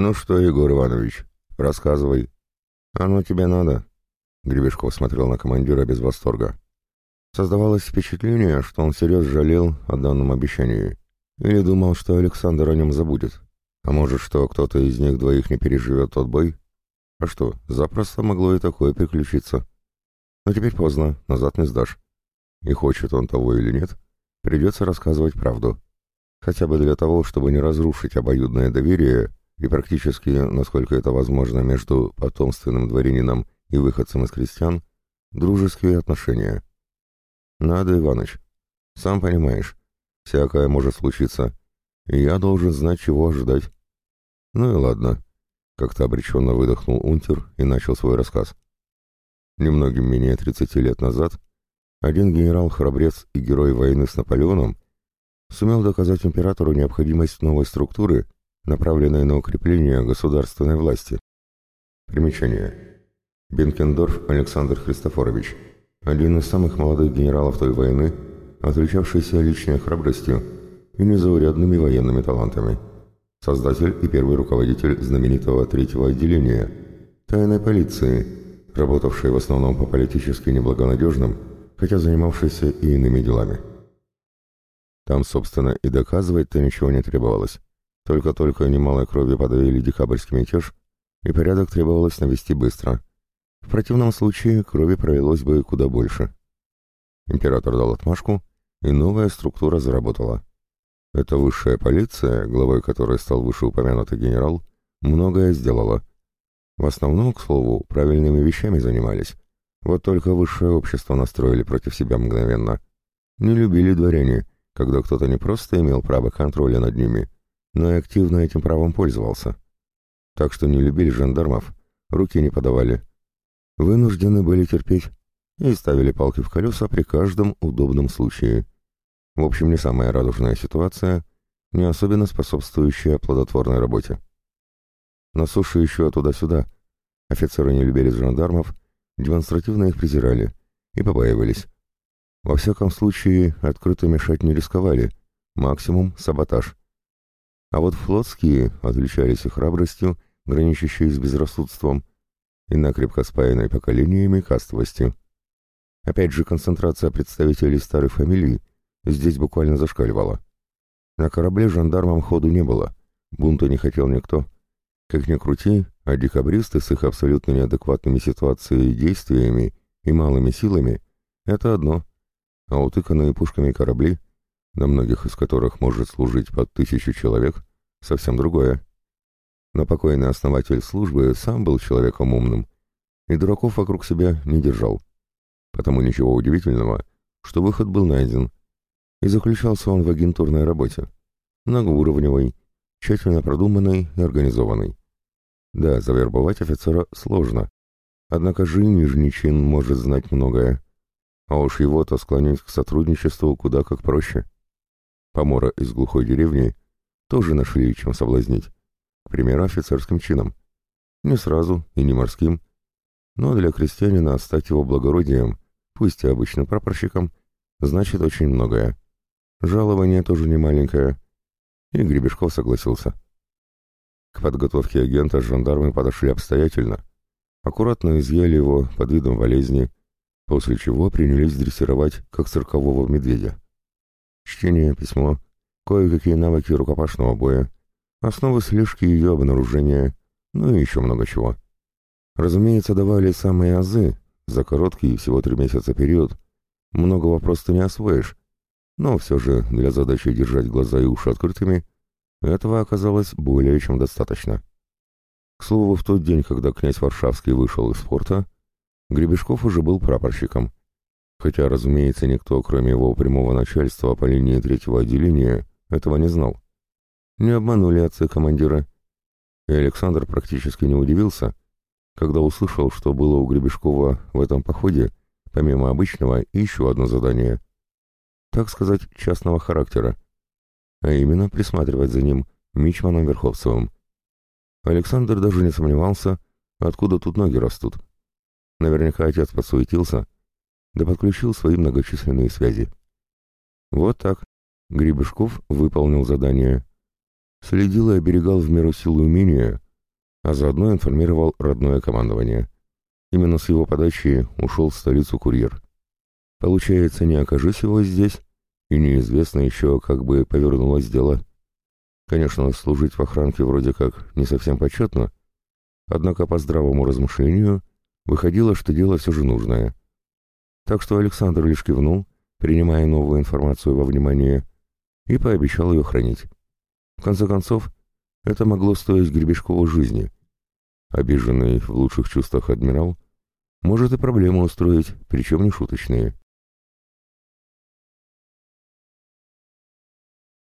«Ну что, Егор Иванович, рассказывай». «Оно тебе надо?» Гребешков смотрел на командира без восторга. Создавалось впечатление, что он серьезно жалел о данном обещании. Или думал, что Александр о нем забудет. А может, что кто-то из них двоих не переживет тот бой? А что, запросто могло и такое приключиться. Но теперь поздно, назад не сдашь. И хочет он того или нет, придется рассказывать правду. Хотя бы для того, чтобы не разрушить обоюдное доверие и практически, насколько это возможно, между потомственным дворянином и выходцем из крестьян, дружеские отношения. Надо, Иваныч. Сам понимаешь, всякое может случиться, и я должен знать, чего ожидать. Ну и ладно. Как-то обреченно выдохнул Унтер и начал свой рассказ. Немногим менее 30 лет назад один генерал-храбрец и герой войны с Наполеоном сумел доказать императору необходимость новой структуры, направленной на укрепление государственной власти. Примечание. Бенкендорф Александр Христофорович, один из самых молодых генералов той войны, отличавшийся личной храбростью и незаурядными военными талантами. Создатель и первый руководитель знаменитого третьего отделения, тайной полиции, работавшей в основном по политически неблагонадежным, хотя занимавшейся и иными делами. Там, собственно, и доказывать-то ничего не требовалось. Только-только немалой крови подавили декабрьский мятеж, и порядок требовалось навести быстро. В противном случае крови пролилось бы куда больше. Император дал отмашку, и новая структура заработала. Эта высшая полиция, главой которой стал вышеупомянутый генерал, многое сделала. В основном, к слову, правильными вещами занимались. Вот только высшее общество настроили против себя мгновенно. Не любили дворяне, когда кто-то не просто имел право контроля над ними, но и активно этим правом пользовался. Так что не любили жандармов, руки не подавали. Вынуждены были терпеть и ставили палки в колеса при каждом удобном случае. В общем, не самая радужная ситуация, не особенно способствующая плодотворной работе. На суше еще туда-сюда. Офицеры не любили жандармов, демонстративно их презирали и побаивались. Во всяком случае, открыто мешать не рисковали, максимум — саботаж. А вот флотские отличались и храбростью, граничащей с безрассудством, и накрепко спаянной поколениями кастовостью. Опять же, концентрация представителей старых фамилий здесь буквально зашкаливала. На корабле жандармам ходу не было, бунта не хотел никто. Как ни крути, а декабристы с их абсолютно неадекватными ситуацией действиями и малыми силами — это одно, а утыканные пушками корабли, на многих из которых может служить под тысячу человек, совсем другое. Но покойный основатель службы сам был человеком умным, и дураков вокруг себя не держал. Потому ничего удивительного, что выход был найден, и заключался он в агентурной работе, многоуровневой, тщательно продуманной и организованной. Да, завербовать офицера сложно, однако же нижний чин может знать многое, а уж его-то склонить к сотрудничеству куда как проще. Помора из глухой деревни тоже нашли чем соблазнить, к примеру, офицерским чином. Не сразу и не морским, но для крестьянина стать его благородием, пусть и обычным прапорщиком, значит очень многое. Жалование тоже не маленькое. И Гребешков согласился. К подготовке агента жандармы подошли обстоятельно. Аккуратно изъяли его под видом болезни, после чего принялись дрессировать, как циркового медведя. Чтение, письмо, кое-какие навыки рукопашного боя, основы слежки и ее обнаружения, ну и еще много чего. Разумеется, давали самые азы, за короткий, всего три месяца период, многого просто не освоишь, но все же для задачи держать глаза и уши открытыми этого оказалось более чем достаточно. К слову, в тот день, когда князь Варшавский вышел из порта, Гребешков уже был прапорщиком, хотя, разумеется, никто, кроме его прямого начальства по линии третьего отделения, этого не знал. Не обманули отцы командира, и Александр практически не удивился, когда услышал, что было у Гребешкова в этом походе, помимо обычного, еще одно задание, так сказать, частного характера, а именно присматривать за ним, Мичманом Верховцевым. Александр даже не сомневался, откуда тут ноги растут. Наверняка отец подсуетился, да подключил свои многочисленные связи. Вот так. Гребешков выполнил задание. Следил и оберегал в меру силы умения, а заодно информировал родное командование. Именно с его подачи ушел в столицу курьер. Получается, не окажись его здесь, и неизвестно еще, как бы повернулось дело. Конечно, служить в охранке вроде как не совсем почетно, однако по здравому размышлению выходило, что дело все же нужное. Так что Александр лишь кивнул, принимая новую информацию во внимание, и пообещал ее хранить. В конце концов, это могло стоить Гребешкову жизни. Обиженный в лучших чувствах адмирал может и проблемы устроить, причем не шуточные.